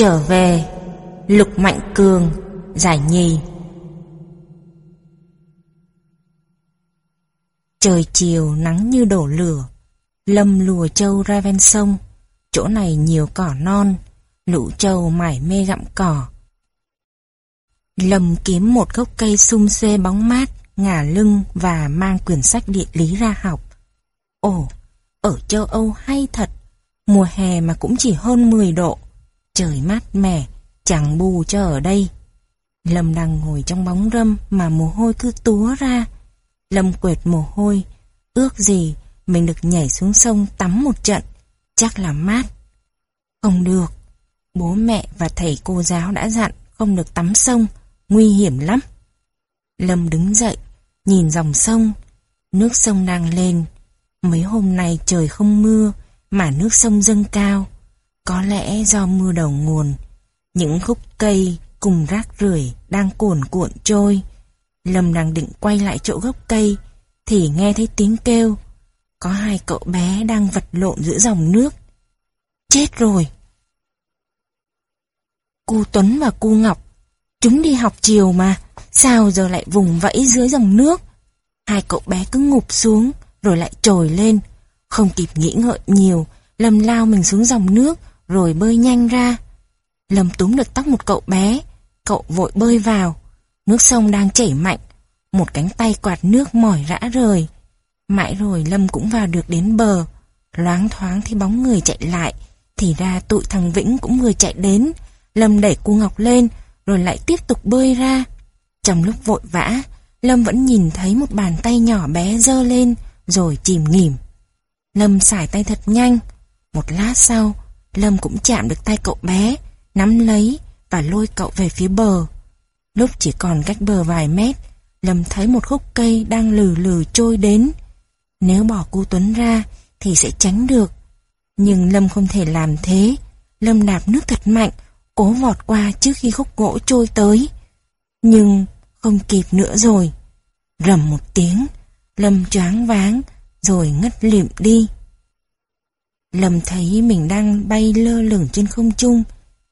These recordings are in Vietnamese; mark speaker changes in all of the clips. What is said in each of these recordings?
Speaker 1: Trở về Lục Mạnh Cường Giải nhì. Trời chiều nắng như đổ lửa Lâm lùa trâu ra ven sông Chỗ này nhiều cỏ non Lũ trâu mải mê gặm cỏ. Lâm kiếm một gốc cây sung xê bóng mát Ngả lưng và mang quyển sách địa lý ra học. Ồ, ở châu Âu hay thật Mùa hè mà cũng chỉ hơn 10 độ. Trời mát mẻ, Chẳng bù cho ở đây. Lâm đang ngồi trong bóng râm Mà mồ hôi cứ túa ra. Lâm quệt mồ hôi, Ước gì mình được nhảy xuống sông tắm một trận, Chắc là mát. Không được, Bố mẹ và thầy cô giáo đã dặn Không được tắm sông, Nguy hiểm lắm. Lâm đứng dậy, Nhìn dòng sông. Nước sông đang lên. Mấy hôm nay trời không mưa Mà nước sông dâng cao. Có lẽ do mưa đầu nguồn, Những khúc cây cùng rác rưởi đang cuồn cuộn trôi. Lâm đang định quay lại chỗ gốc cây, Thì nghe thấy tiếng kêu. Có hai cậu bé đang vật lộn giữa dòng nước. Chết rồi. Cô Tuấn và cô Ngọc, Chúng đi học chiều mà, Sao giờ lại vùng vẫy dưới dòng nước? Hai cậu bé cứ ngụp xuống, Rồi lại trồi lên. Không kịp nghĩ ngợi nhiều, Lâm lao mình xuống dòng nước rồi bơi nhanh ra. Lâm túm được tóc một cậu bé, Cậu vội bơi vào. Nước sông đang chảy mạnh, Một cánh tay quạt nước mỏi rã rời. Mãi rồi Lâm cũng vào được đến bờ. Loáng thoáng thì bóng người chạy lại, Thì ra tụi thằng Vĩnh cũng vừa chạy đến. Lâm đẩy cu Ngọc lên, Rồi lại tiếp tục bơi ra. Trong lúc vội vã, Lâm vẫn nhìn thấy một bàn tay nhỏ bé dơ lên, Rồi chìm nghỉm. Lâm xài tay thật nhanh. Một lát sau Lâm cũng chạm được tay cậu bé, Nắm lấy và lôi cậu về phía bờ. Lúc chỉ còn cách bờ vài mét, Lâm thấy một khúc cây đang lừ lừ trôi đến. Nếu bỏ cô Tuấn ra Thì sẽ tránh được. Nhưng Lâm không thể làm thế. Lâm đạp nước thật mạnh, Cố vọt qua trước khi khúc gỗ trôi tới. Nhưng không kịp nữa rồi. Rầm một tiếng, Lâm choáng váng, Rồi ngất lịm đi. Lâm thấy mình đang bay lơ lửng trên không trung.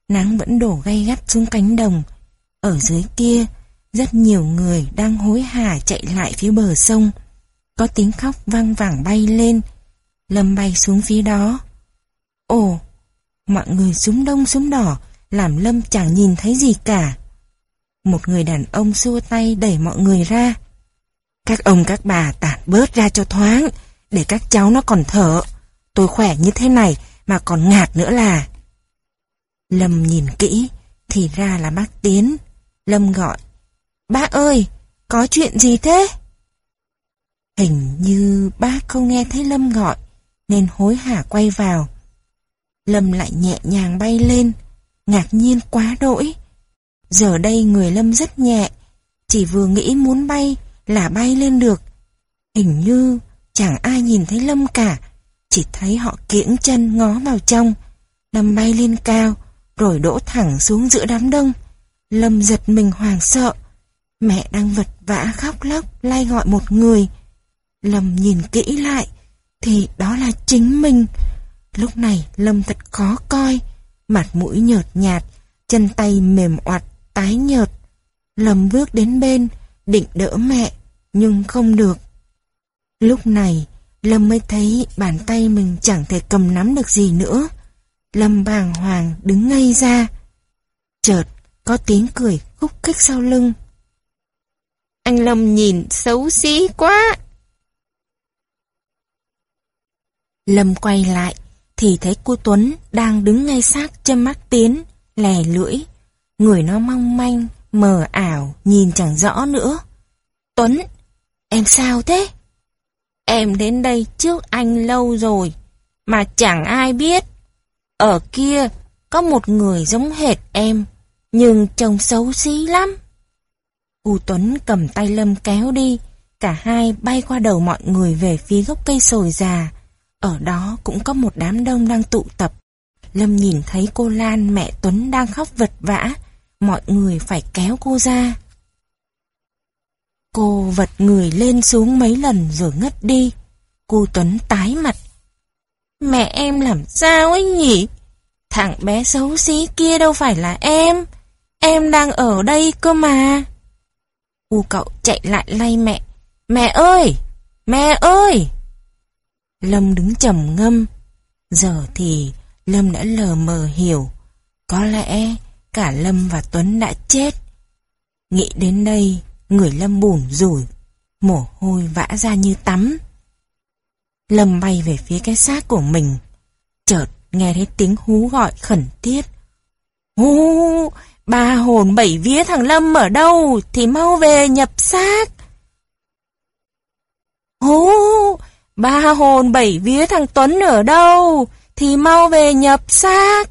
Speaker 1: Nắng vẫn đổ gay gắt xuống cánh đồng. Ở dưới kia, Rất nhiều người đang hối hả chạy lại phía bờ sông. Có tiếng khóc vang vẳng bay lên. Lâm bay xuống phía đó. Ồ, Mọi người súng đông súng đỏ, Làm Lâm chẳng nhìn thấy gì cả. Một người đàn ông xua tay đẩy mọi người ra. Các ông các bà tản bớt ra cho thoáng, Để các cháu nó còn thở. Tôi khỏe như thế này Mà còn ngạt nữa là Lâm nhìn kỹ, thì ra là bác Tiến. Lâm gọi, bác ơi, có chuyện gì thế? Hình như bác không nghe thấy Lâm gọi, nên hối hả quay vào. Lâm lại nhẹ nhàng bay lên, ngạc nhiên quá đỗi. Giờ đây người Lâm rất nhẹ, chỉ vừa nghĩ muốn bay là bay lên được. Hình như chẳng ai nhìn thấy Lâm cả, chỉ thấy họ kiễng chân ngó vào trong. Lâm bay lên cao, rồi đổ thẳng xuống giữa đám đông. Lâm giật mình hoàng sợ. Mẹ đang vật vã khóc lóc lay gọi một người. Lâm nhìn kỹ lại, thì đó là chính mình. Lúc này Lâm thật khó coi, mặt mũi nhợt nhạt, chân tay mềm oặt, tái nhợt. Lâm bước đến bên, định đỡ mẹ, nhưng không được. Lúc này, Lâm mới thấy bàn tay mình chẳng thể cầm nắm được gì nữa. Lâm bàng hoàng đứng ngay ra. Chợt có tiếng cười khúc khích sau lưng. Anh Lâm nhìn xấu xí quá. Lâm quay lại thì thấy cô Tuấn đang đứng ngay sát chân mắt Tiến, lè lưỡi. Người nó mong manh, mờ ảo, nhìn chẳng rõ nữa. Tuấn, em sao thế? Em đến đây trước anh lâu rồi, mà chẳng ai biết. Ở kia có một người giống hệt em, nhưng trông xấu xí lắm. U Tuấn cầm tay Lâm kéo đi, cả hai bay qua đầu mọi người về phía gốc cây sồi già. Ở đó cũng có một đám đông đang tụ tập. Lâm nhìn thấy cô Lan mẹ Tuấn đang khóc vật vã, mọi người phải kéo cô ra. Cô vật người lên xuống mấy lần rồi ngất đi. Cô Tuấn tái mặt. Mẹ em làm sao ấy nhỉ? Thằng bé xấu xí kia đâu phải là em. Em đang ở đây cơ mà. U cậu chạy lại lay mẹ. Mẹ ơi! Mẹ ơi! Lâm đứng trầm ngâm. Giờ thì Lâm đã lờ mờ hiểu. Có lẽ cả Lâm và Tuấn đã chết. Nghĩ đến đây, người Lâm bùn rủi, mồ hôi vã ra như tắm. Lâm bay về phía cái xác của mình. Chợt nghe thấy tiếng hú gọi khẩn thiết. Hú, ba hồn bảy vía thằng Lâm ở đâu thì mau về nhập xác. Hú, ba hồn bảy vía thằng Tuấn ở đâu thì mau về nhập xác.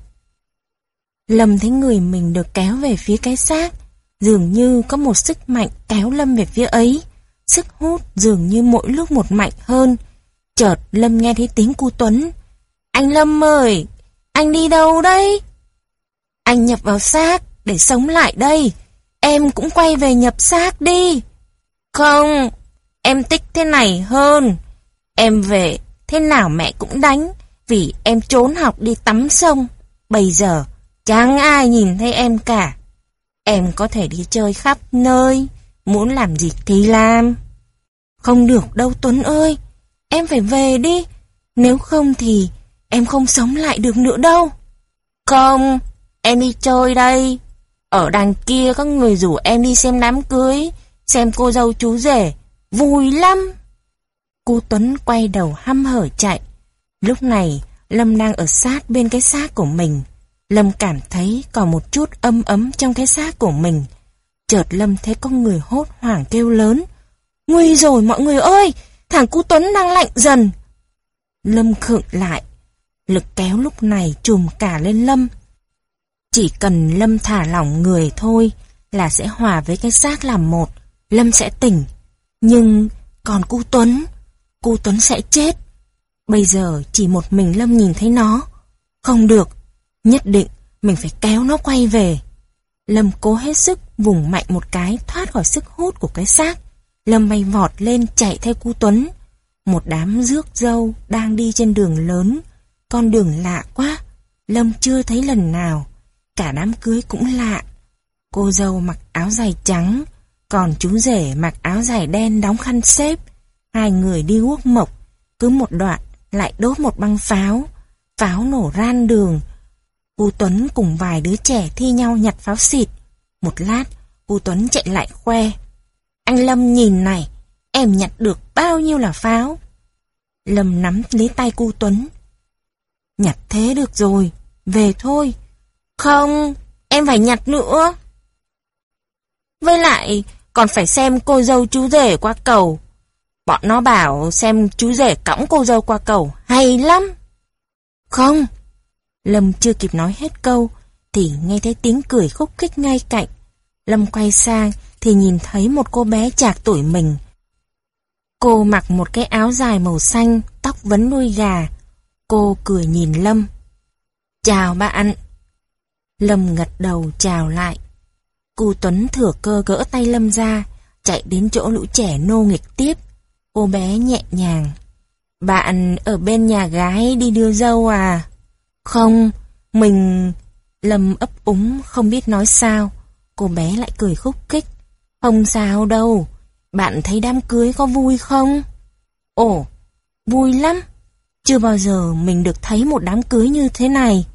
Speaker 1: Lâm thấy người mình được kéo về phía cái xác, dường như có một sức mạnh kéo Lâm về phía ấy. Sức hút dường như mỗi lúc một mạnh hơn. Chợt Lâm nghe thấy tiếng cu Tuấn. Anh Lâm ơi, anh đi đâu đây? Anh nhập vào xác để sống lại đây. Em cũng quay về nhập xác đi. Không, em thích thế này hơn. Em về, thế nào mẹ cũng đánh, vì em trốn học đi tắm sông. Bây giờ, chẳng ai nhìn thấy em cả. Em có thể đi chơi khắp nơi, muốn làm gì thì làm. Không được đâu Tuấn ơi, em phải về đi. Nếu không thì em không sống lại được nữa đâu. Không, em đi chơi đây. Ở đằng kia có người rủ em đi xem đám cưới, xem cô dâu chú rể. Vui lắm. Cô Tuấn quay đầu hăm hở chạy. Lúc này, Lâm đang ở sát bên cái xác của mình. Lâm cảm thấy còn một chút âm ấm trong cái xác của mình. Chợt Lâm thấy con người hốt hoảng kêu lớn. Nguy rồi mọi người ơi! Thằng cu Tuấn đang lạnh dần. Lâm khựng lại. Lực kéo lúc này trùm cả lên Lâm. Chỉ cần Lâm thả lỏng người thôi là sẽ hòa với cái xác làm một. Lâm sẽ tỉnh. Nhưng còn cu Tuấn, cu Tuấn sẽ chết. Bây giờ chỉ một mình Lâm nhìn thấy nó. Không được, nhất định mình phải kéo nó quay về. Lâm cố hết sức vùng mạnh một cái thoát khỏi sức hút của cái xác. Lâm bay vọt lên chạy theo cu Tuấn. Một đám rước dâu đang đi trên đường lớn. Con đường lạ quá. Lâm chưa thấy lần nào. Cả đám cưới cũng lạ. Cô dâu mặc áo dài trắng, còn chú rể mặc áo dài đen đóng khăn xếp. Hai người đi guốc mộc, cứ một đoạn lại đốt một băng pháo. Pháo nổ ran đường. Cô Tuấn cùng vài đứa trẻ thi nhau nhặt pháo xịt. Một lát, cô Tuấn chạy lại khoe. Anh Lâm nhìn này, em nhặt được bao nhiêu là pháo. Lâm nắm lấy tay cô Tuấn. Nhặt thế được rồi, về thôi. Không, em phải nhặt nữa. Với lại, còn phải xem cô dâu chú rể qua cầu. Bọn nó bảo xem chú rể cõng cô dâu qua cầu, hay lắm. Không. Lâm chưa kịp nói hết câu, thì nghe thấy tiếng cười khúc khích ngay cạnh. Lâm quay sang, thì nhìn thấy một cô bé chạc tuổi mình. Cô mặc một cái áo dài màu xanh, tóc vấn đuôi gà. Cô cười nhìn Lâm. Chào bạn. Lâm ngật đầu chào lại. Cô Tuấn thừa cơ gỡ tay Lâm ra, chạy đến chỗ lũ trẻ nô nghịch tiếp. Cô bé nhẹ nhàng. Bạn ở bên nhà gái đi đưa dâu à? Không, mình... Lâm ấp úng không biết nói sao. Cô bé lại cười khúc khích. Không sao đâu, bạn thấy đám cưới có vui không? Ồ, vui lắm. Chưa bao giờ mình được thấy một đám cưới như thế này.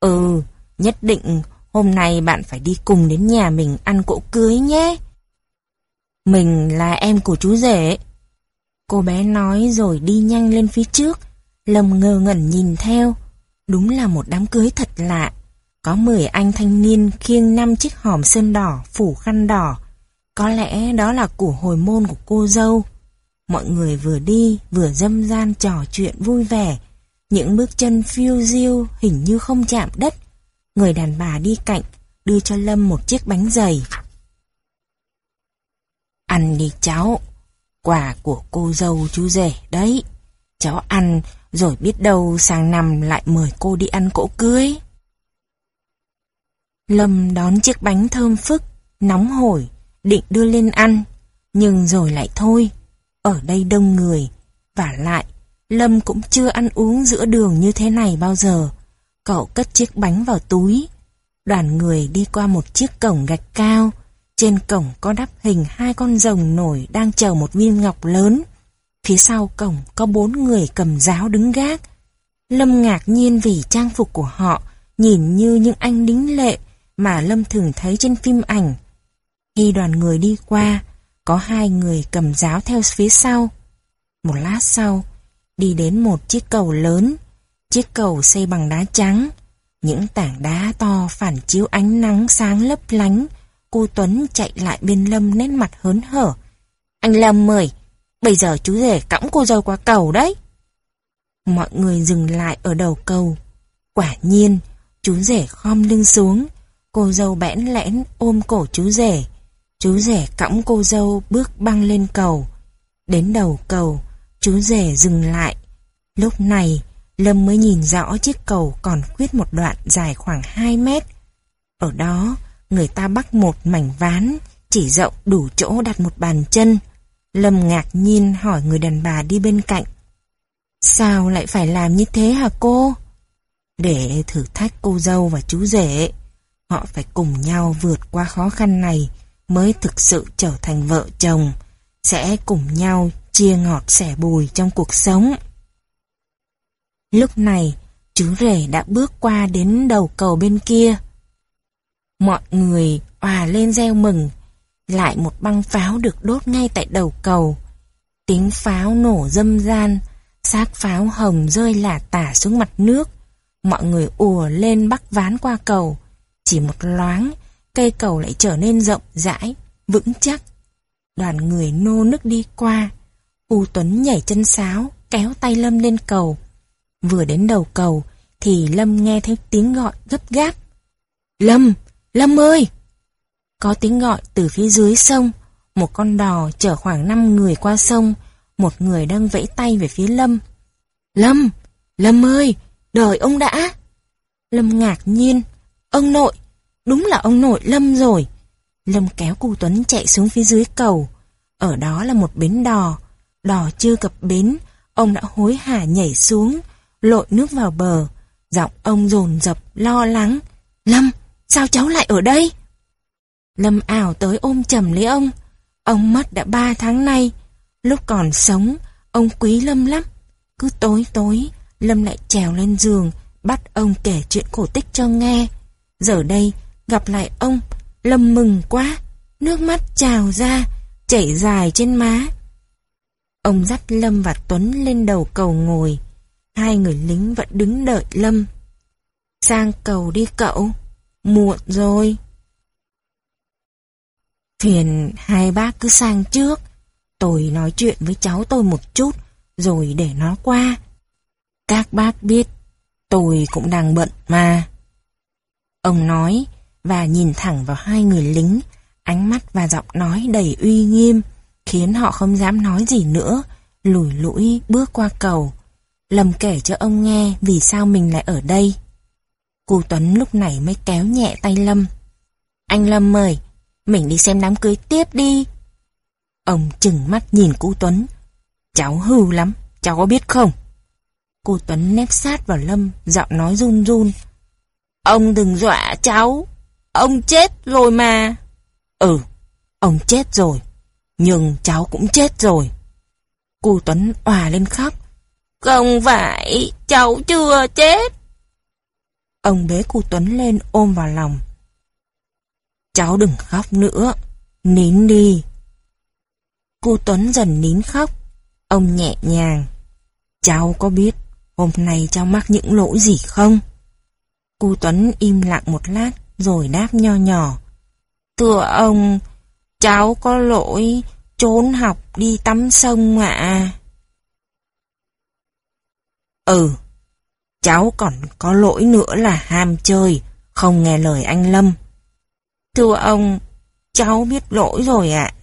Speaker 1: Ừ, nhất định hôm nay bạn phải đi cùng đến nhà mình ăn cỗ cưới nhé. Mình là em của chú rể. Cô bé nói rồi đi nhanh lên phía trước. Lâm ngơ ngẩn nhìn theo. Đúng là một đám cưới thật lạ. Có 10 anh thanh niên khiêng năm chiếc hòm sơn đỏ phủ khăn đỏ có lẽ đó là của hồi môn của cô dâu. Mọi người vừa đi vừa dâm gian trò chuyện vui vẻ. Những bước chân phiêu diêu hình như không chạm đất. Người đàn bà đi cạnh đưa cho Lâm một chiếc bánh dày. Ăn đi cháu, quà của cô dâu chú rể đấy. Cháu ăn rồi biết đâu sang năm lại mời cô đi ăn cỗ cưới. Lâm đón chiếc bánh thơm phức, nóng hổi, định đưa lên ăn, nhưng rồi lại thôi, ở đây đông người, và lại, Lâm cũng chưa ăn uống giữa đường như thế này bao giờ. Cậu cất chiếc bánh vào túi. Đoàn người đi qua một chiếc cổng gạch cao. Trên cổng có đắp hình hai con rồng nổi đang chờ một viên ngọc lớn. Phía sau cổng có bốn người cầm giáo đứng gác. Lâm ngạc nhiên vì trang phục của họ nhìn như những anh đính lệ mà Lâm thường thấy trên phim ảnh. Khi đoàn người đi qua, có hai người cầm giáo theo phía sau. Một lát sau, đi đến một chiếc cầu lớn. Chiếc cầu xây bằng đá trắng. Những tảng đá to phản chiếu ánh nắng sáng lấp lánh. Cô Tuấn chạy lại bên Lâm nét mặt hớn hở. Anh Lâm mời, bây giờ chú rể cõng cô dâu qua cầu đấy. Mọi người dừng lại ở đầu cầu. Quả nhiên, chú rể khom lưng xuống. Cô dâu bẽn lẽn ôm cổ chú rể. Chú rể cõng cô dâu bước băng lên cầu. Đến đầu cầu, chú rể dừng lại. Lúc này, Lâm mới nhìn rõ chiếc cầu còn khuyết một đoạn dài khoảng 2 mét. Ở đó, người ta bắt một mảnh ván, chỉ rộng đủ chỗ đặt một bàn chân. Lâm ngạc nhiên hỏi người đàn bà đi bên cạnh. Sao lại phải làm như thế hả cô? Để thử thách cô dâu và chú rể. Họ phải cùng nhau vượt qua khó khăn này mới thực sự trở thành vợ chồng. Sẽ cùng nhau chia ngọt sẻ bùi trong cuộc sống. Lúc này, chú rể đã bước qua đến đầu cầu bên kia. Mọi người hòa lên reo mừng, lại một băng pháo được đốt ngay tại đầu cầu. Tiếng pháo nổ dâm gian, xác pháo hồng rơi lả tả xuống mặt nước. Mọi người ùa lên bắt ván qua cầu. Chỉ một loáng, cây cầu lại trở nên rộng rãi, vững chắc. Đoàn người nô nức đi qua. U Tuấn nhảy chân sáo, kéo tay Lâm lên cầu. Vừa đến đầu cầu, thì Lâm nghe thấy tiếng gọi gấp gáp. Lâm! Lâm ơi! Có tiếng gọi từ phía dưới sông. Một con đò chở khoảng 5 người qua sông. Một người đang vẫy tay về phía Lâm. Lâm! Lâm ơi! Đợi ông đã! Lâm ngạc nhiên. Ông nội! Đúng là ông nội Lâm rồi. Lâm kéo cu Tuấn chạy xuống phía dưới cầu. Ở đó là một bến đò. Đò chưa cập bến, ông đã hối hả nhảy xuống, lội nước vào bờ. Giọng ông dồn dập lo lắng. Lâm, sao cháu lại ở đây? Lâm ảo tới ôm chầm lấy ông. Ông mất đã ba tháng nay. Lúc còn sống, ông quý Lâm lắm. Cứ tối tối, Lâm lại trèo lên giường, bắt ông kể chuyện cổ tích cho nghe. Giờ đây, gặp lại ông, Lâm mừng quá, nước mắt trào ra, chảy dài trên má. Ông dắt Lâm và Tuấn lên đầu cầu ngồi. Hai người lính vẫn đứng đợi Lâm. Sang cầu đi cậu, muộn rồi. Phiền hai bác cứ sang trước. Tôi nói chuyện với cháu tôi một chút, rồi để nó qua. Các bác biết, tôi cũng đang bận mà. Ông nói, và nhìn thẳng vào hai người lính, ánh mắt và giọng nói đầy uy nghiêm, khiến họ không dám nói gì nữa, lùi lũi bước qua cầu. Lâm kể cho ông nghe vì sao mình lại ở đây. Cô Tuấn lúc này mới kéo nhẹ tay Lâm. Anh Lâm mời, mình đi xem đám cưới tiếp đi. Ông chừng mắt nhìn cô Tuấn. Cháu hư lắm, cháu có biết không? Cô Tuấn nép sát vào Lâm, giọng nói run run. Ông đừng dọa cháu, ông chết rồi mà. Ừ, ông chết rồi, nhưng cháu cũng chết rồi. Cô Tuấn òa lên khóc. Không phải, cháu chưa chết. Ông bế cô Tuấn lên ôm vào lòng. Cháu đừng khóc nữa, nín đi. Cô Tuấn dần nín khóc, ông nhẹ nhàng. Cháu có biết hôm nay cháu mắc những lỗi gì không? Cô Tuấn im lặng một lát rồi đáp nho nhỏ. Thưa ông, cháu có lỗi trốn học đi tắm sông ạ. Ừ, cháu còn có lỗi nữa là ham chơi, không nghe lời anh Lâm. Thưa ông, cháu biết lỗi rồi ạ.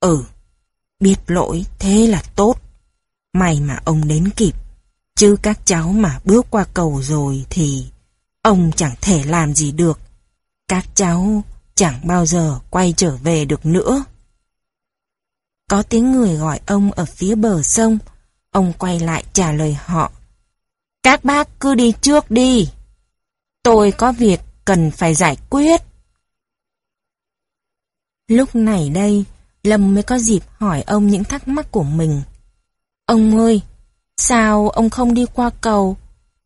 Speaker 1: Ừ, biết lỗi thế là tốt. May mà ông đến kịp, chứ các cháu mà bước qua cầu rồi thì ông chẳng thể làm gì được. Các cháu chẳng bao giờ quay trở về được nữa. Có tiếng người gọi ông ở phía bờ sông, ông quay lại trả lời họ. Các bác cứ đi trước đi. Tôi có việc cần phải giải quyết. Lúc này đây, Lâm mới có dịp hỏi ông những thắc mắc của mình. Ông ơi, sao ông không đi qua cầu,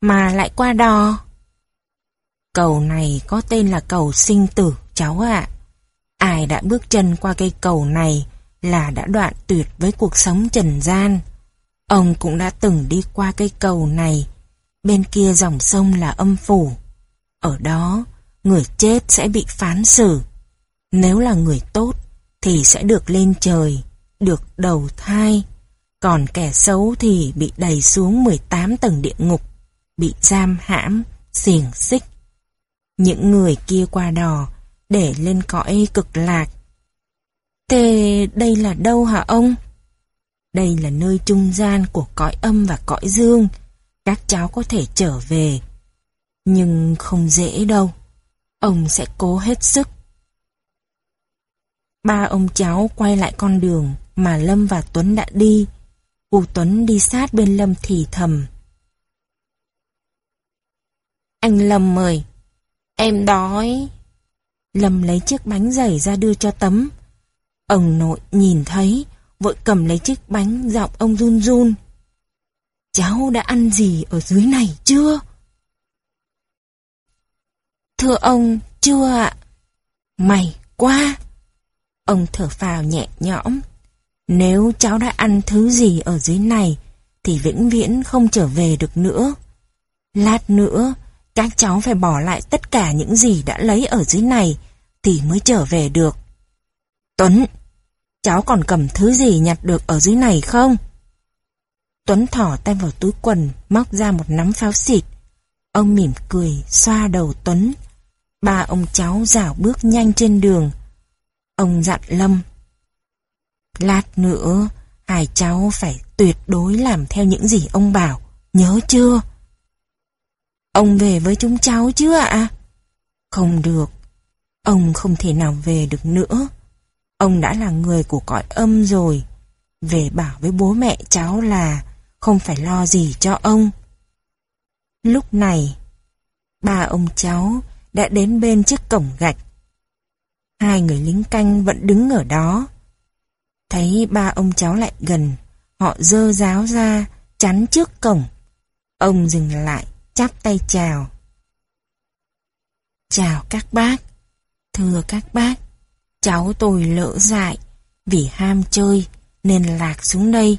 Speaker 1: mà lại qua đò? Cầu này có tên là cầu sinh tử, cháu ạ. Ai đã bước chân qua cây cầu này là đã đoạn tuyệt với cuộc sống trần gian. Ông cũng đã từng đi qua cây cầu này, bên kia dòng sông là âm phủ. Ở đó, người chết sẽ bị phán xử. Nếu là người tốt, thì sẽ được lên trời, được đầu thai. Còn kẻ xấu thì bị đẩy xuống 18 tầng địa ngục, bị giam hãm, xiềng xích. Những người kia qua đò để lên cõi cực lạc. Thế đây là đâu hả ông? Đây là nơi trung gian của cõi âm và cõi dương. Các cháu có thể trở về. Nhưng không dễ đâu. Ông sẽ cố hết sức. Ba ông cháu quay lại con đường mà Lâm và Tuấn đã đi. cụ Tuấn đi sát bên Lâm thì thầm. Anh Lâm mời. Em đói. Lâm lấy chiếc bánh giày ra đưa cho tấm. Ông nội nhìn thấy, vội cầm lấy chiếc bánh giọng ông run run. Cháu đã ăn gì ở dưới này chưa? Thưa ông, chưa ạ. Mày quá! Ông thở phào nhẹ nhõm. Nếu cháu đã ăn thứ gì ở dưới này, thì vĩnh viễn không trở về được nữa. Lát nữa, các cháu phải bỏ lại tất cả những gì đã lấy ở dưới này, thì mới trở về được. Tuấn, cháu còn cầm thứ gì nhặt được ở dưới này không? Tuấn thỏ tay vào túi quần, móc ra một nắm pháo xịt. Ông mỉm cười, xoa đầu Tuấn. Ba ông cháu dạo bước nhanh trên đường. Ông dặn Lâm. Lát nữa, hai cháu phải tuyệt đối làm theo những gì ông bảo, nhớ chưa? Ông về với chúng cháu chứ ạ? Không được, ông không thể nào về được nữa. Ông đã là người của cõi âm rồi. Về bảo với bố mẹ cháu là không phải lo gì cho ông. Lúc này, ba ông cháu đã đến bên chiếc cổng gạch. Hai người lính canh vẫn đứng ở đó. Thấy ba ông cháu lại gần, họ dơ giáo ra, chắn trước cổng. Ông dừng lại, chắp tay chào. Chào các bác, thưa các bác, cháu tôi lỡ dại, vì ham chơi nên lạc xuống đây.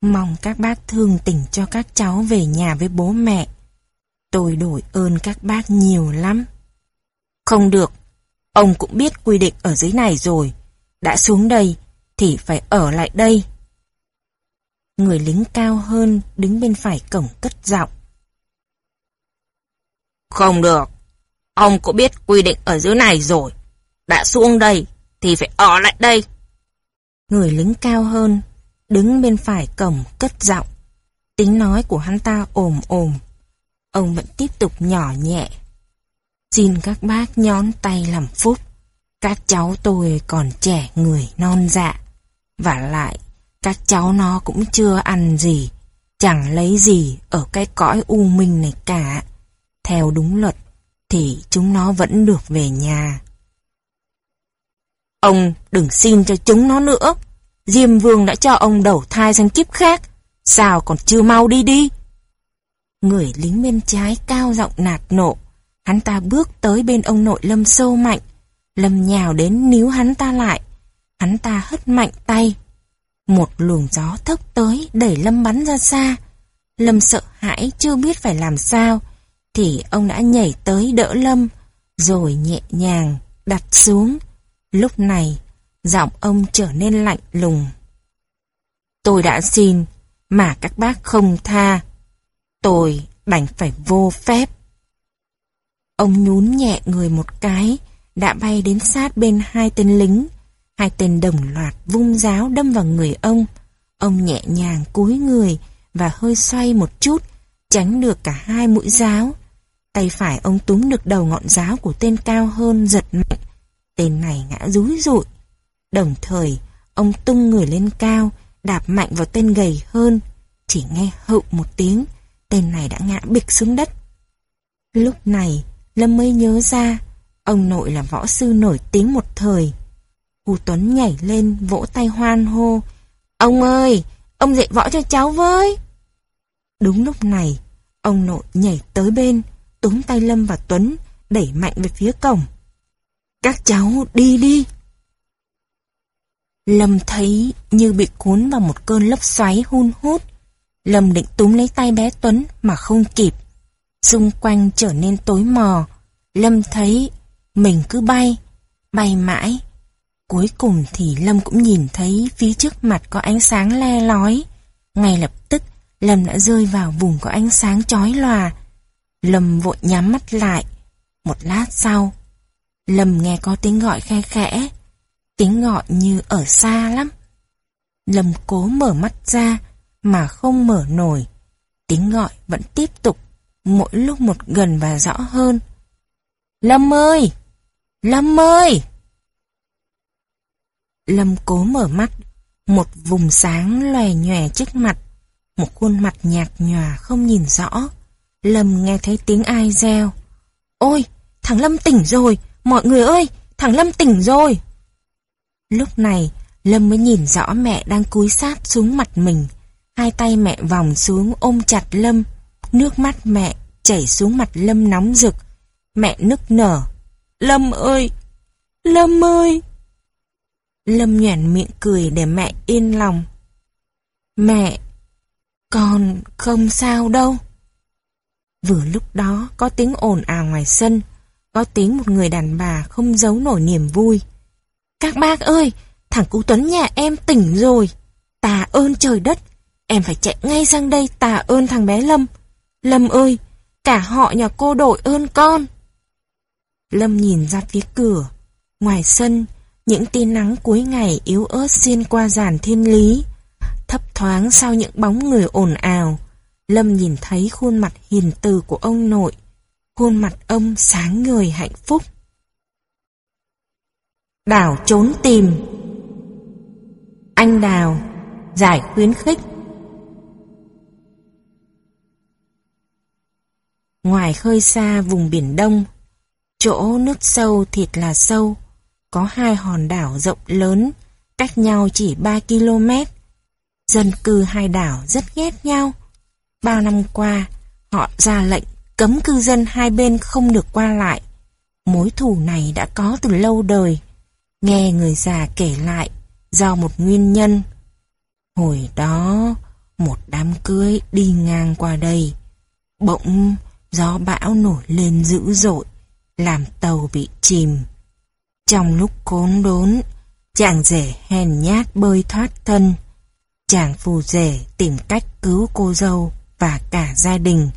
Speaker 1: Mong các bác thương tình cho các cháu về nhà với bố mẹ. Tôi đổi ơn các bác nhiều lắm. Không được, ông cũng biết quy định ở dưới này rồi. Đã xuống đây thì phải ở lại đây. Người lính cao hơn đứng bên phải cổng cất giọng. Không được, ông cũng biết quy định ở dưới này rồi. Đã xuống đây thì phải ở lại đây. Người lính cao hơn đứng bên phải cổng cất giọng. Tính nói của hắn ta ồm ồm. Ông vẫn tiếp tục nhỏ nhẹ. Xin các bác nhón tay làm phúc. Các cháu tôi còn trẻ người non dạ. Và lại, các cháu nó cũng chưa ăn gì, chẳng lấy gì ở cái cõi u minh này cả. Theo đúng luật, thì chúng nó vẫn được về nhà. Ông đừng xin cho chúng nó nữa. Diêm Vương đã cho ông đầu thai sang kiếp khác. Sao còn chưa mau đi đi? Người lính bên trái cao giọng nạt nộ. Hắn ta bước tới bên ông nội Lâm sâu mạnh. Lâm nhào đến níu hắn ta lại. Hắn ta hất mạnh tay. Một luồng gió thốc tới đẩy Lâm bắn ra xa. Lâm sợ hãi chưa biết phải làm sao. Thì ông đã nhảy tới đỡ Lâm. Rồi nhẹ nhàng đặt xuống. Lúc này giọng ông trở nên lạnh lùng. Tôi đã xin, mà các bác không tha. Tôi đành phải vô phép. Ông nhún nhẹ người một cái, đã bay đến sát bên hai tên lính. Hai tên đồng loạt vung giáo đâm vào người ông. Ông nhẹ nhàng cúi người và hơi xoay một chút, tránh được cả hai mũi giáo. Tay phải ông túm được đầu ngọn giáo của tên cao hơn giật mạnh. Tên này ngã rúi rụi. Đồng thời, ông tung người lên cao, đạp mạnh vào tên gầy hơn. Chỉ nghe hậu một tiếng, tên này đã ngã bịch xuống đất. Lúc này, Lâm mới nhớ ra, ông nội là võ sư nổi tiếng một thời. Hù Tuấn nhảy lên, vỗ tay hoan hô. Ông ơi, ông dạy võ cho cháu với. Đúng lúc này, ông nội nhảy tới bên, túm tay Lâm và Tuấn, đẩy mạnh về phía cổng. Các cháu đi đi. Lâm thấy như bị cuốn vào một cơn lốc xoáy hun hút. Lâm định túm lấy tay bé Tuấn mà không kịp. Xung quanh trở nên tối mò. Lâm thấy mình cứ bay, bay mãi. Cuối cùng thì Lâm cũng nhìn thấy phía trước mặt có ánh sáng le lói. Ngay lập tức, Lâm đã rơi vào vùng có ánh sáng chói lòa. Lâm vội nhắm mắt lại. Một lát sau, Lâm nghe có tiếng gọi khe khẽ. Tiếng gọi như ở xa lắm. Lâm cố mở mắt ra mà không mở nổi. Tiếng gọi vẫn tiếp tục, mỗi lúc một gần và rõ hơn. Lâm ơi! Lâm ơi! Lâm cố mở mắt, một vùng sáng lòe nhòe trước mặt, một khuôn mặt nhạt nhòa không nhìn rõ. Lâm nghe thấy tiếng ai reo. Ôi, thằng Lâm tỉnh rồi, mọi người ơi, thằng Lâm tỉnh rồi. Lúc này, Lâm mới nhìn rõ mẹ đang cúi sát xuống mặt mình. Hai tay mẹ vòng xuống ôm chặt Lâm. Nước mắt mẹ chảy xuống mặt Lâm nóng rực. Mẹ nức nở. Lâm ơi! Lâm ơi! Lâm nhoẻn miệng cười để mẹ yên lòng. Mẹ! Con không sao đâu. Vừa lúc đó có tiếng ồn ào ngoài sân. Có tiếng một người đàn bà không giấu nổi niềm vui. Các bác ơi, thằng Cú Tuấn nhà em tỉnh rồi. Tà ơn trời đất, em phải chạy ngay sang đây tà ơn thằng bé Lâm. Lâm ơi, cả họ nhà cô đội ơn con. Lâm nhìn ra phía cửa. Ngoài sân, những tia nắng cuối ngày yếu ớt xuyên qua giàn thiên lý. Thấp thoáng sau những bóng người ồn ào. Lâm nhìn thấy khuôn mặt hiền từ của ông nội. Khuôn mặt ông sáng người hạnh phúc. Đào trốn tìm Anh Đào Giải khuyến khích Ngoài khơi xa vùng biển Đông Chỗ nước sâu thiệt là sâu Có hai hòn đảo rộng lớn Cách nhau chỉ 3 km Dân cư hai đảo rất ghét nhau Bao năm qua Họ ra lệnh cấm cư dân hai bên không được qua lại Mối thù này đã có từ lâu đời Nghe người già kể lại do một nguyên nhân. Hồi đó, một đám cưới đi ngang qua đây. Bỗng, gió bão nổi lên dữ dội, làm tàu bị chìm. Trong lúc cốn đốn, chàng rể hèn nhát bơi thoát thân. Chàng phù rể tìm cách cứu cô dâu và cả gia đình.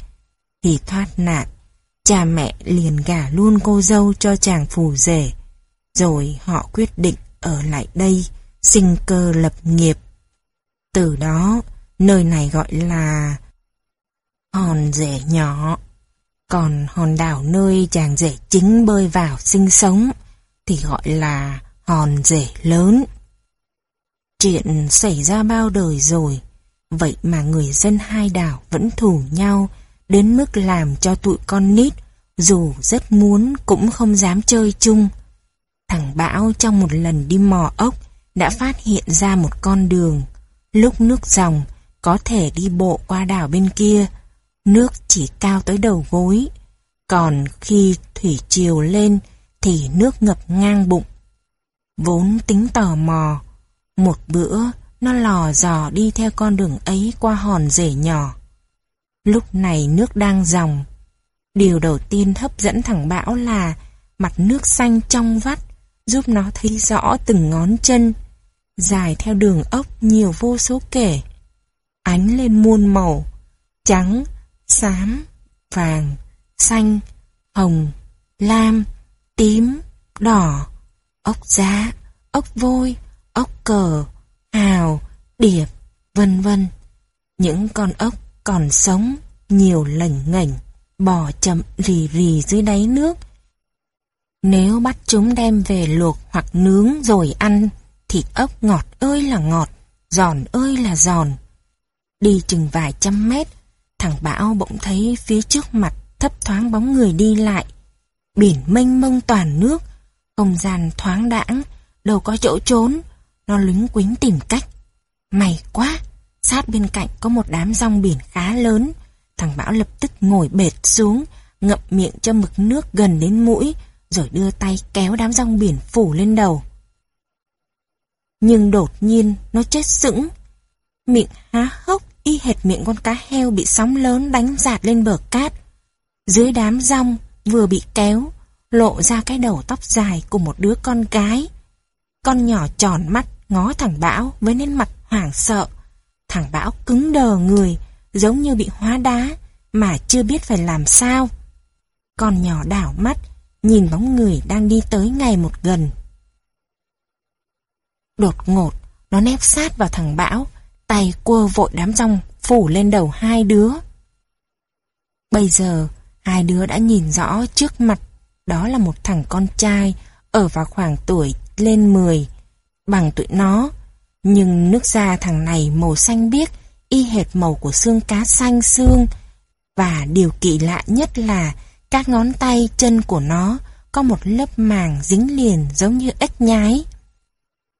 Speaker 1: Thì thoát nạn, cha mẹ liền gả luôn cô dâu cho chàng phù rể rồi họ quyết định ở lại đây, sinh cơ lập nghiệp. Từ đó, nơi này gọi là hòn rể nhỏ. Còn hòn đảo nơi chàng rể chính bơi vào sinh sống thì gọi là hòn rể lớn. Chuyện xảy ra bao đời rồi, vậy mà người dân hai đảo vẫn thù nhau đến mức làm cho tụi con nít dù rất muốn cũng không dám chơi chung. Thằng Bão trong một lần đi mò ốc đã phát hiện ra một con đường. Lúc nước dòng có thể đi bộ qua đảo bên kia, nước chỉ cao tới đầu gối. Còn khi thủy triều lên thì nước ngập ngang bụng. Vốn tính tò mò, một bữa nó lò dò đi theo con đường ấy qua hòn rể nhỏ. Lúc này nước đang dòng. Điều đầu tiên hấp dẫn thằng Bão là mặt nước xanh trong vắt, giúp nó thấy rõ từng ngón chân, dài theo đường ốc nhiều vô số kể. Ánh lên muôn màu, trắng, xám, vàng, xanh, hồng, lam, tím, đỏ, ốc giá, ốc vôi, ốc cờ, hào, điệp, vân vân. Những con ốc còn sống, nhiều lảnh ngảnh, bò chậm rì rì dưới đáy nước, nếu bắt chúng đem về luộc hoặc nướng rồi ăn, thịt ốc ngọt ơi là ngọt, giòn ơi là giòn. Đi chừng vài trăm mét, Thằng Bão bỗng thấy phía trước mặt thấp thoáng bóng người đi lại. Biển mênh mông toàn nước, không gian thoáng đãng, đâu có chỗ trốn. Nó lính quính tìm cách. May quá, sát bên cạnh có một đám rong biển khá lớn. Thằng Bão lập tức ngồi bệt xuống, ngậm miệng cho mực nước gần đến mũi, rồi đưa tay kéo đám rong biển phủ lên đầu. Nhưng đột nhiên nó chết sững, miệng há hốc y hệt miệng con cá heo bị sóng lớn đánh giạt lên bờ cát. Dưới đám rong vừa bị kéo, lộ ra cái đầu tóc dài của một đứa con gái. Con nhỏ tròn mắt ngó thằng Bão với nét mặt hoảng sợ. Thằng Bão cứng đờ người, giống như bị hóa đá, mà chưa biết phải làm sao. Con nhỏ đảo mắt, nhìn bóng người đang đi tới ngày một gần. Đột ngột, nó nép sát vào thằng Bão, tay cua vội đám rong phủ lên đầu hai đứa. Bây giờ, hai đứa đã nhìn rõ trước mặt, đó là một thằng con trai ở vào khoảng tuổi lên 10, bằng tuổi nó. Nhưng nước da thằng này màu xanh biếc, y hệt màu của xương cá xanh xương. Và điều kỳ lạ nhất là các ngón tay chân của nó có một lớp màng dính liền giống như ếch nhái.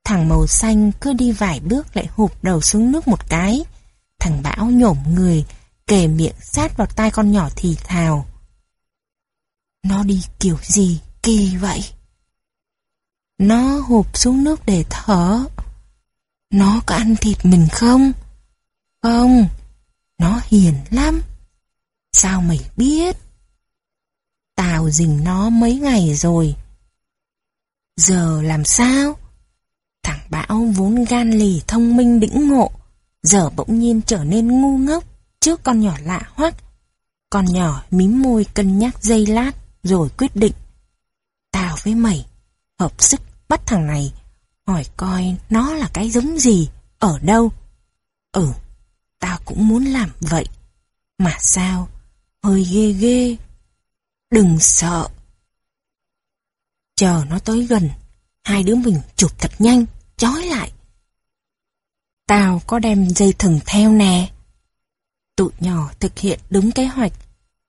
Speaker 1: Thằng màu xanh cứ đi vài bước lại hụp đầu xuống nước một cái. Thằng Bão nhổm người, kề miệng sát vào tai con nhỏ thì thào. Nó đi kiểu gì kỳ vậy? Nó hụp xuống nước để thở. Nó có ăn thịt mình không? Không, nó hiền lắm. Sao mày biết? Tao dình nó mấy ngày rồi. Giờ làm sao? Thằng Bão vốn gan lì thông minh đĩnh ngộ, giờ bỗng nhiên trở nên ngu ngốc trước con nhỏ lạ hoắc. Con nhỏ mím môi cân nhắc giây lát rồi quyết định. Tao với mày hợp sức bắt thằng này, hỏi coi nó là cái giống gì, ở đâu. Ừ, tao cũng muốn làm vậy. Mà sao, hơi ghê ghê. Đừng sợ. Chờ nó tới gần, hai đứa mình chụp thật nhanh, chói lại. Tao có đem dây thừng theo nè. Tụi nhỏ thực hiện đúng kế hoạch,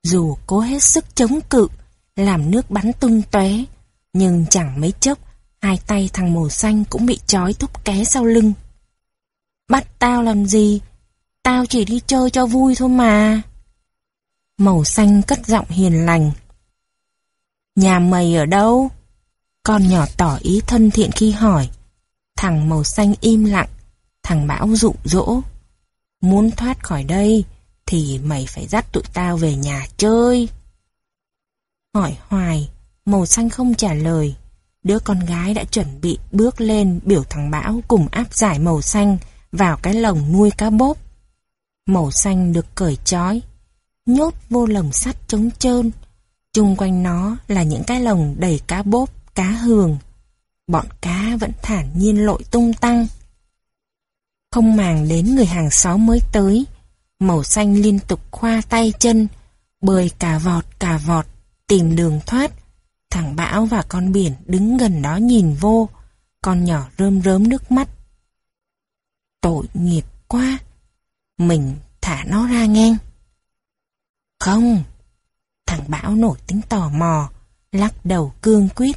Speaker 1: dù cố hết sức chống cự, làm nước bắn tung tóe, nhưng chẳng mấy chốc, hai tay thằng màu xanh cũng bị trói thúc ké sau lưng. Bắt tao làm gì? Tao chỉ đi chơi cho vui thôi mà. Màu xanh cất giọng hiền lành. Nhà mày ở đâu? Con nhỏ tỏ ý thân thiện khi hỏi. Thằng màu xanh im lặng, thằng Bão dụ dỗ. Muốn thoát khỏi đây, thì mày phải dắt tụi tao về nhà chơi. Hỏi hoài, màu xanh không trả lời. Đứa con gái đã chuẩn bị bước lên biểu thằng Bão cùng áp giải màu xanh vào cái lồng nuôi cá bốp. Màu xanh được cởi trói, nhốt vô lồng sắt trống trơn. Trung quanh nó là những cái lồng đầy cá bốp cá hường. Bọn cá vẫn thản nhiên lội tung tăng. Không màng đến người hàng xóm mới tới, màu xanh liên tục khoa tay chân, bơi cả vọt cả vọt, tìm đường thoát. Thằng Bão và con biển đứng gần đó nhìn vô, con nhỏ rơm rớm nước mắt. Tội nghiệp quá, mình thả nó ra ngang. Không, thằng Bão nổi tính tò mò, lắc đầu cương quyết.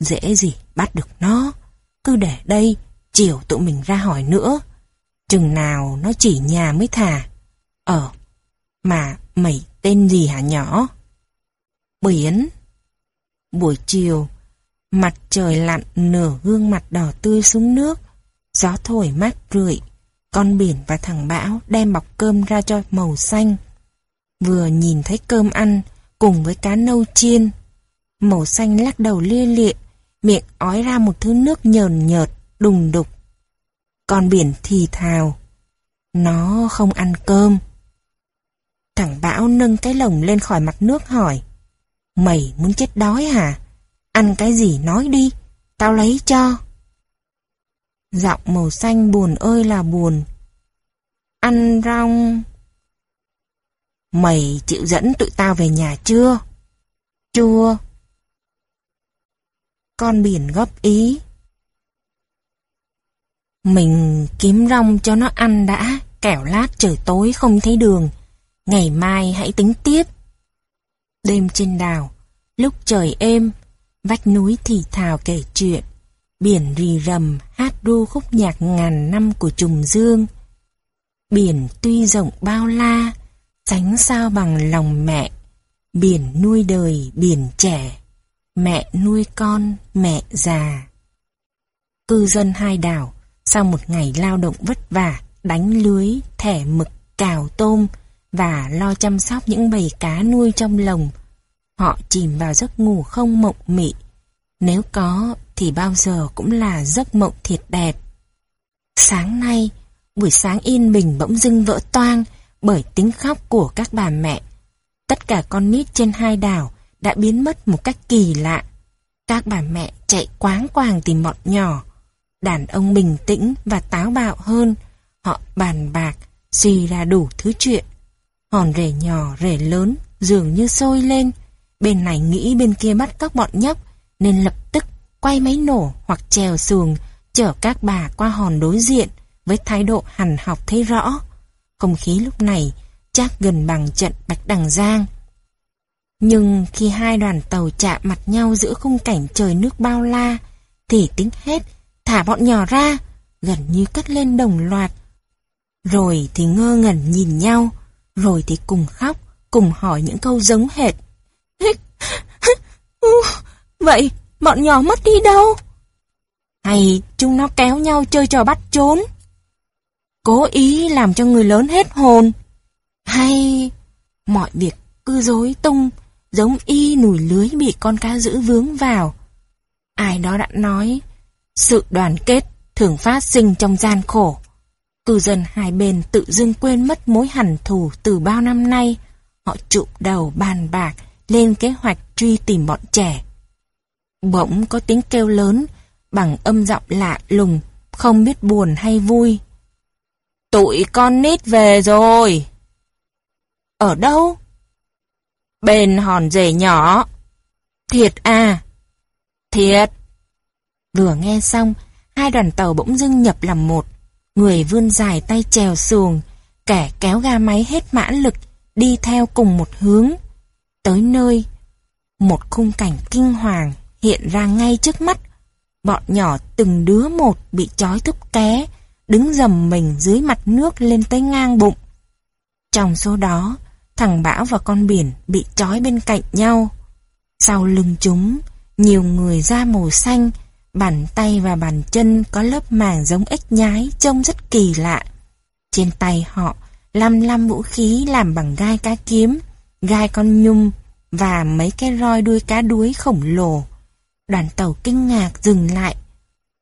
Speaker 1: Dễ gì bắt được nó. Cứ để đây, chiều tụi mình ra hỏi nữa. Chừng nào nó chỉ nhà mới thả. Ờ, mà mày tên gì hả nhỏ? Biển. Buổi chiều, mặt trời lặn nửa gương mặt đỏ tươi xuống nước. Gió thổi mát rượi. Con biển và thằng Bão đem bọc cơm ra cho màu xanh. Vừa nhìn thấy cơm ăn cùng với cá nâu chiên. Màu xanh lắc đầu lia lịa miệng ói ra một thứ nước nhờn nhợt, đùng đục. Con biển thì thào. Nó không ăn cơm. Thằng Bão nâng cái lồng lên khỏi mặt nước hỏi. Mày muốn chết đói hả? Ăn cái gì nói đi, tao lấy cho. Giọng màu xanh buồn ơi là buồn. Ăn rong... Mày chịu dẫn tụi tao về nhà chưa? Chưa con biển góp ý. Mình kiếm rong cho nó ăn đã, kẻo lát trời tối không thấy đường. Ngày mai hãy tính tiếp. Đêm trên đảo, lúc trời êm, vách núi thì thào kể chuyện, biển rì rầm hát ru khúc nhạc ngàn năm của trùng dương. Biển tuy rộng bao la, sánh sao bằng lòng mẹ, biển nuôi đời biển trẻ, mẹ nuôi con, mẹ già. Cư dân hai đảo, sau một ngày lao động vất vả, đánh lưới, thẻ mực, cào tôm và lo chăm sóc những bầy cá nuôi trong lồng, họ chìm vào giấc ngủ không mộng mị. Nếu có thì bao giờ cũng là giấc mộng thiệt đẹp. Sáng nay, buổi sáng yên bình bỗng dưng vỡ toang bởi tiếng khóc của các bà mẹ. Tất cả con nít trên hai đảo đã biến mất một cách kỳ lạ. Các bà mẹ chạy quáng quàng tìm bọn nhỏ. Đàn ông bình tĩnh và táo bạo hơn. Họ bàn bạc, suy ra đủ thứ chuyện. Hòn rể nhỏ, rể lớn, dường như sôi lên. Bên này nghĩ bên kia bắt các bọn nhóc, nên lập tức quay máy nổ hoặc trèo xuồng, chở các bà qua hòn đối diện, với thái độ hằn học thấy rõ. Không khí lúc này chắc gần bằng trận Bạch Đằng Giang. Nhưng khi hai đoàn tàu chạm mặt nhau giữa khung cảnh trời nước bao la, thì tiếng hét thả bọn nhỏ ra, gần như cất lên đồng loạt. Rồi thì ngơ ngẩn nhìn nhau, rồi thì cùng khóc, cùng hỏi những câu giống hệt. Vậy, bọn nhỏ mất đi đâu? Hay chúng nó kéo nhau chơi trò bắt trốn? Cố ý làm cho người lớn hết hồn? Hay mọi việc cứ dối tung, giống y nùi lưới bị con cá giữ vướng vào? Ai đó đã nói, sự đoàn kết thường phát sinh trong gian khổ. Cư dân hai bên tự dưng quên mất mối hằn thù từ bao năm nay. Họ chụp đầu bàn bạc lên kế hoạch truy tìm bọn trẻ. Bỗng có tiếng kêu lớn bằng âm giọng lạ lùng, không biết buồn hay vui. Tụi con nít về rồi. Ở đâu? Bên hòn rể nhỏ. Thiệt à? Thiệt. Vừa nghe xong, hai đoàn tàu bỗng dưng nhập làm một. Người vươn dài tay chèo xuồng, kẻ kéo ga máy hết mã lực, đi theo cùng một hướng. Tới nơi, một khung cảnh kinh hoàng hiện ra ngay trước mắt. Bọn nhỏ từng đứa một bị trói thúc ké, đứng dầm mình dưới mặt nước lên tới ngang bụng. Trong số đó, thằng Bão và con biển bị trói bên cạnh nhau. Sau lưng chúng, nhiều người da màu xanh, bàn tay và bàn chân có lớp màng giống ếch nhái trông rất kỳ lạ. Trên tay họ, lăm lăm vũ khí làm bằng gai cá kiếm, gai con nhum và mấy cái roi đuôi cá đuối khổng lồ. Đoàn tàu kinh ngạc dừng lại.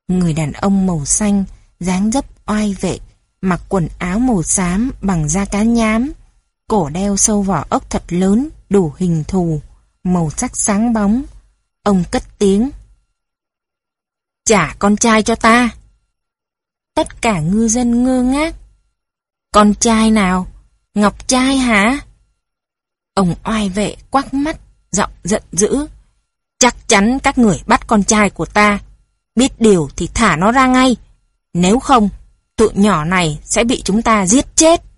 Speaker 1: Người đàn ông màu xanh, dáng dấp oai vệ, mặc quần áo màu xám bằng da cá nhám, cổ đeo sâu vỏ ốc thật lớn, đủ hình thù, màu sắc sáng bóng. Ông cất tiếng. Trả con trai cho ta. Tất cả ngư dân ngơ ngác. Con trai nào? Ngọc trai hả? Ông oai vệ quắc mắt, giọng giận dữ. Chắc chắn các người bắt con trai của ta. Biết điều thì thả nó ra ngay. Nếu không, tụi nhỏ này sẽ bị chúng ta giết chết.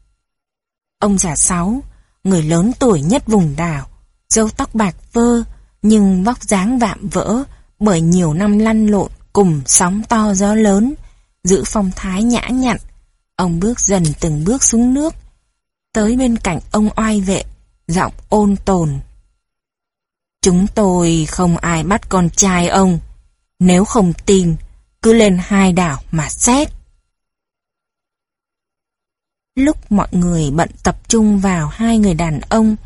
Speaker 1: Ông già sáu, người lớn tuổi nhất vùng đảo, râu tóc bạc vơ, nhưng vóc dáng vạm vỡ bởi nhiều năm lăn lộn cùng sóng to gió lớn, giữ phong thái nhã nhặn. Ông bước dần từng bước xuống nước, tới bên cạnh ông oai vệ, giọng ôn tồn. Chúng tôi không ai bắt con trai ông. Nếu không tin, cứ lên hai đảo mà xét. Lúc mọi người bận tập trung vào hai người đàn ông,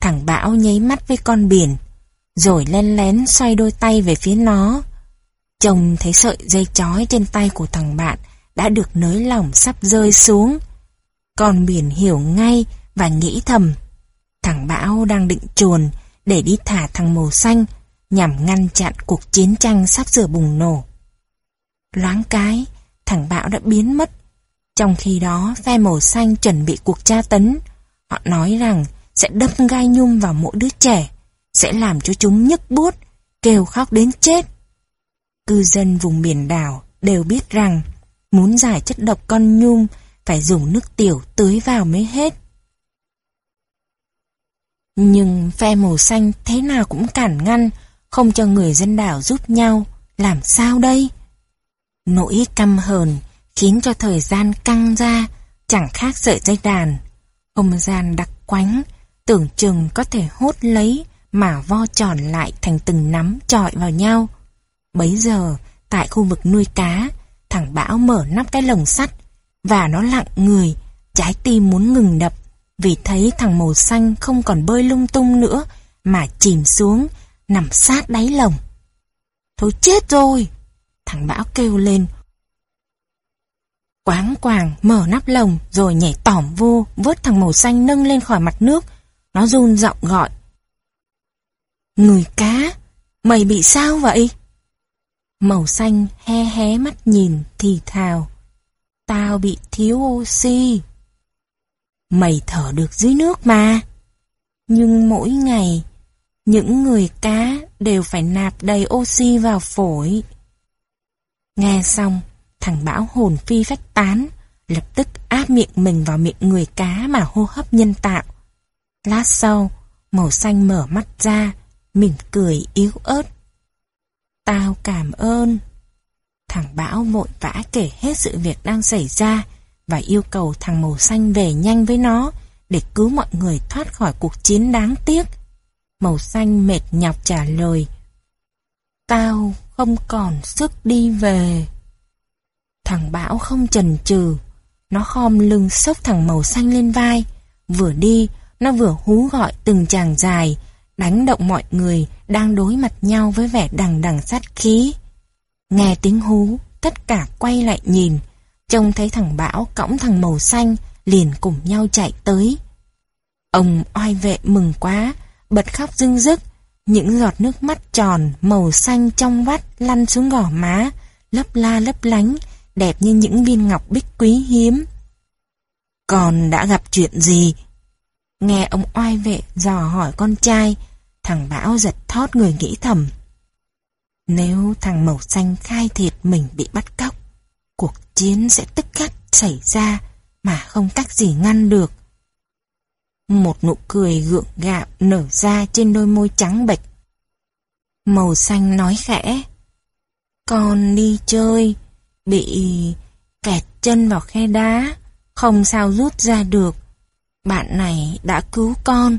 Speaker 1: thằng Bão nháy mắt với con biển, rồi len lén xoay đôi tay về phía nó. Chồng thấy sợi dây chói trên tay của thằng bạn đã được nới lỏng sắp rơi xuống. Con biển hiểu ngay và nghĩ thầm. Thằng Bão đang định chuồn để đi thả thằng màu xanh nhằm ngăn chặn cuộc chiến tranh sắp sửa bùng nổ. Loáng cái, thằng Bão đã biến mất. Trong khi đó, phe màu xanh chuẩn bị cuộc tra tấn. Họ nói rằng sẽ đâm gai nhung vào mỗi đứa trẻ, sẽ làm cho chúng nhức buốt, kêu khóc đến chết. Cư dân vùng biển đảo đều biết rằng muốn giải chất độc con nhung phải dùng nước tiểu tưới vào mới hết. Nhưng phe màu xanh thế nào cũng cản ngăn, không cho người dân đảo giúp nhau. Làm sao đây? Nỗi căm hờn khiến cho thời gian căng ra, chẳng khác sợi dây đàn. Không gian đặc quánh, tưởng chừng có thể hốt lấy mà vo tròn lại thành từng nắm trọi vào nhau. Bấy giờ, tại khu vực nuôi cá, thằng Bão mở nắp cái lồng sắt và nó lặng người, trái tim muốn ngừng đập vì thấy thằng màu xanh không còn bơi lung tung nữa mà chìm xuống, nằm sát đáy lồng. Thôi chết rồi! Thằng Bão kêu lên. Quáng quàng mở nắp lồng rồi nhảy tỏm vô, vớt thằng màu xanh nâng lên khỏi mặt nước. Nó run giọng gọi. Người cá, mày bị sao vậy? Màu xanh he hé mắt nhìn thì thào. Tao bị thiếu oxy. Mày thở được dưới nước mà. Nhưng mỗi ngày, những người cá đều phải nạp đầy oxy vào phổi. Nghe xong, thằng Bão hồn phi phách tán, lập tức áp miệng mình vào miệng người cá mà hô hấp nhân tạo. Lát sau, màu xanh mở mắt ra, mỉm cười yếu ớt. Tao cảm ơn. Thằng Bão vội vã kể hết sự việc đang xảy ra và yêu cầu thằng màu xanh về nhanh với nó để cứu mọi người thoát khỏi cuộc chiến đáng tiếc. Màu xanh mệt nhọc trả lời. Tao không còn sức đi về. Thằng Bão không chần chừ, nó khom lưng xốc thằng màu xanh lên vai, vừa đi, nó vừa hú gọi từng chàng dài, đánh động mọi người đang đối mặt nhau với vẻ đằng đằng sát khí. Nghe tiếng hú, tất cả quay lại nhìn, trông thấy thằng Bão cõng thằng màu xanh, liền cùng nhau chạy tới. Ông oai vệ mừng quá, bật khóc rưng rức, những giọt nước mắt tròn màu xanh trong vắt lăn xuống gò má, lấp la lấp lánh, đẹp như những viên ngọc bích quý hiếm. Còn đã gặp chuyện gì? Nghe ông oai vệ dò hỏi con trai, thằng Bão giật thót người nghĩ thầm. Nếu thằng màu xanh khai thiệt mình bị bắt cóc, cuộc chiến sẽ tức khắc xảy ra mà không cách gì ngăn được. Một nụ cười gượng gạo nở ra trên đôi môi trắng bệch. Màu xanh nói khẽ. Con đi chơi, bị kẹt chân vào khe đá, không sao rút ra được. Bạn này đã cứu con.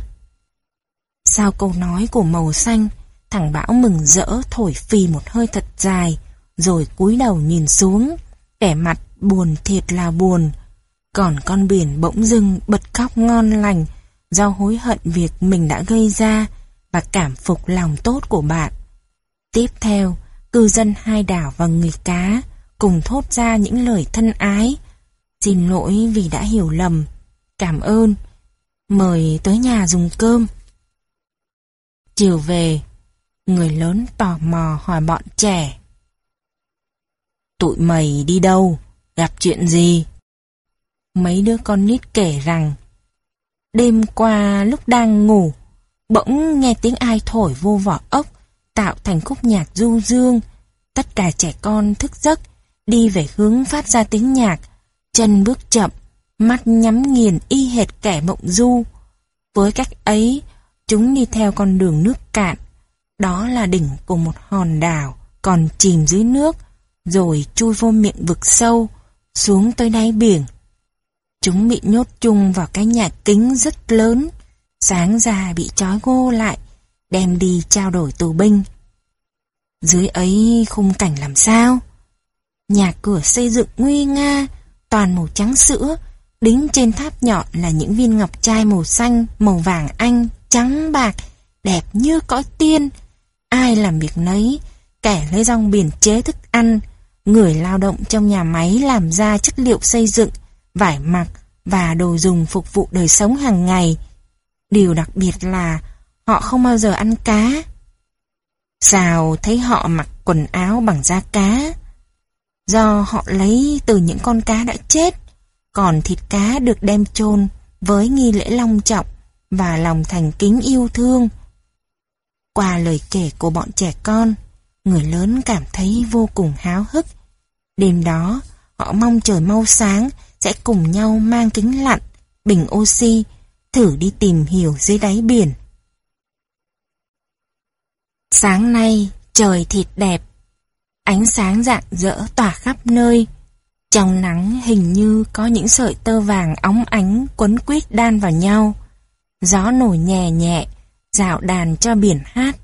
Speaker 1: Sau câu nói của màu xanh, thằng Bão mừng rỡ thổi phì một hơi thật dài, rồi cúi đầu nhìn xuống, vẻ mặt buồn thiệt là buồn. Còn con biển bỗng dưng bật khóc ngon lành do hối hận việc mình đã gây ra và cảm phục lòng tốt của bạn. Tiếp theo, cư dân hai đảo và người cá cùng thốt ra những lời thân ái. Xin lỗi vì đã hiểu lầm. Cảm ơn. Mời tới nhà dùng cơm. Chiều về, người lớn tò mò hỏi bọn trẻ. Tụi mày đi đâu? Gặp chuyện gì? Mấy đứa con nít kể rằng Đêm qua lúc đang ngủ Bỗng nghe tiếng ai thổi vô vỏ ốc Tạo thành khúc nhạc du dương Tất cả trẻ con thức giấc Đi về hướng phát ra tiếng nhạc. Chân bước chậm, Mắt nhắm nghiền y hệt kẻ mộng du. Với cách ấy, Chúng đi theo con đường nước cạn. Đó là đỉnh của một hòn đảo Còn chìm dưới nước, Rồi chui vô miệng vực sâu, Xuống tới đáy biển. Chúng bị nhốt chung vào cái nhà kính rất lớn, Sáng ra bị trói gô lại, Đem đi trao đổi tù binh. Dưới ấy khung cảnh làm sao. Nhà cửa xây dựng nguy nga Toàn màu trắng sữa Đính trên tháp nhọn là những viên ngọc trai màu xanh Màu vàng anh trắng bạc, đẹp như cõi tiên. Ai làm việc nấy, kẻ lấy rong biển chế thức ăn, người lao động trong nhà máy làm ra chất liệu xây dựng, vải mặc và đồ dùng phục vụ đời sống hàng ngày. Điều đặc biệt là họ không bao giờ ăn cá. Sao thấy họ mặc quần áo bằng da cá? Do họ lấy từ những con cá đã chết, còn thịt cá được đem chôn với nghi lễ long trọng và lòng thành kính yêu thương. Qua lời kể của bọn trẻ con, người lớn cảm thấy vô cùng háo hức. Đêm đó, họ mong trời mau sáng sẽ cùng nhau mang kính lặn, bình oxy, thử đi tìm hiểu dưới đáy biển Sáng nay, trời thịt đẹp. Ánh sáng rạng rỡ tỏa khắp nơi. Trong nắng hình như có những sợi tơ vàng óng ánh quấn quýt đan vào nhau. Gió nổi nhẹ nhẹ, dạo đàn cho biển hát.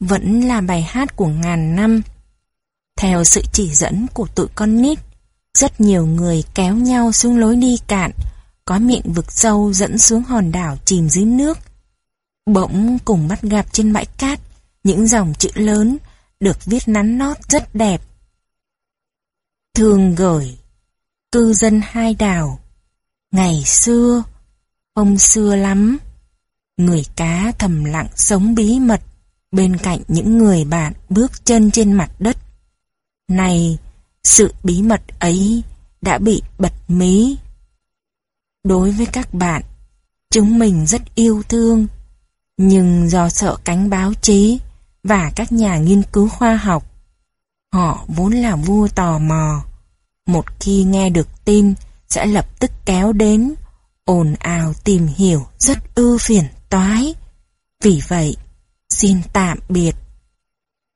Speaker 1: Vẫn là bài hát của ngàn năm. Theo sự chỉ dẫn của tụi con nít, rất nhiều người kéo nhau xuống lối đi cạn, có miệng vực sâu dẫn xuống hòn đảo chìm dưới nước. Bỗng cùng bắt gặp trên bãi cát những dòng chữ lớn được viết nắn nót rất đẹp. Thường gửi, cư dân hai đảo, ngày xưa, ông xưa lắm, người cá thầm lặng sống bí mật bên cạnh những người bạn bước chân trên mặt đất. Này, sự bí mật ấy đã bị bật mí. Đối với các bạn, chúng mình rất yêu thương, nhưng do sợ cánh báo chí và các nhà nghiên cứu khoa học, họ vốn là vua tò mò. Một khi nghe được tin sẽ lập tức kéo đến, ồn ào tìm hiểu rất ư phiền toái. Vì vậy, xin tạm biệt.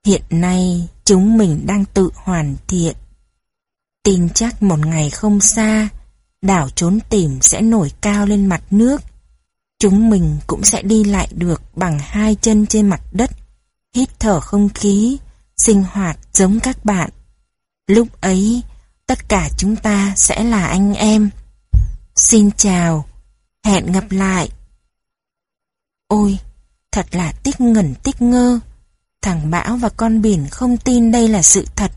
Speaker 1: Hiện nay chúng mình đang tự hoàn thiện. Tin chắc một ngày không xa, đảo trốn tìm sẽ nổi cao lên mặt nước. Chúng mình cũng sẽ đi lại được bằng hai chân trên mặt đất, hít thở không khí, sinh hoạt giống các bạn. Lúc ấy, tất cả chúng ta sẽ là anh em. Xin chào, hẹn gặp lại. Ôi, thật là tích ngẩn tích ngơ. Thằng Bão và con biển không tin đây là sự thật.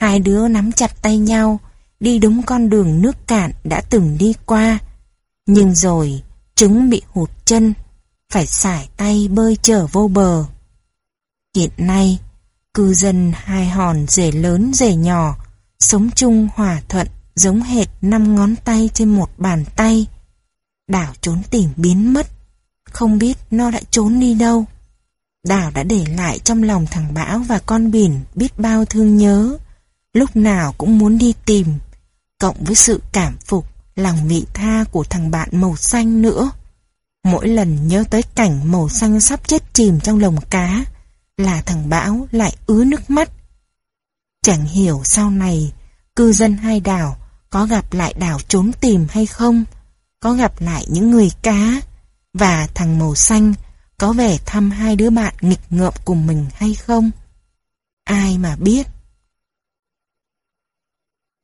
Speaker 1: Hai đứa nắm chặt tay nhau, đi đúng con đường nước cạn đã từng đi qua. Nhưng rồi, chúng bị hụt chân, phải xải tay bơi trở vô bờ. Hiện nay, cư dân hai hòn rể lớn rể nhỏ, sống chung hòa thuận giống hệt năm ngón tay trên một bàn tay. Đảo trốn tìm biến mất, không biết nó đã trốn đi đâu. Đảo đã để lại trong lòng thằng Bão và con biển biết bao thương nhớ, lúc nào cũng muốn đi tìm, cộng với sự cảm phục, lòng vị tha của thằng bạn màu xanh nữa. Mỗi lần nhớ tới cảnh màu xanh sắp chết chìm trong lồng cá, là thằng Bão lại ứa nước mắt. Chẳng hiểu sau này, cư dân hai đảo có gặp lại đảo trốn tìm hay không, có gặp lại những người cá, và thằng màu xanh có về thăm hai đứa bạn nghịch ngợm cùng mình hay không? Ai mà biết.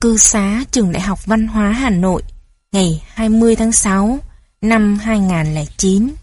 Speaker 1: Cư xá Trường Đại học Văn hóa Hà Nội ngày 20 tháng 6 năm 2009